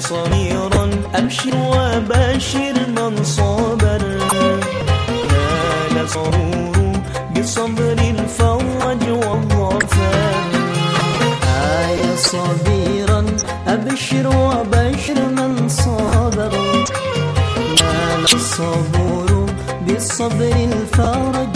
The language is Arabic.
صغيرا أبشر وبشر من صبر. نال سرور بصبر الفرج والظفر. آية صبيرا أبشر وبشر من صبر. نال الصبور بصبر الفرج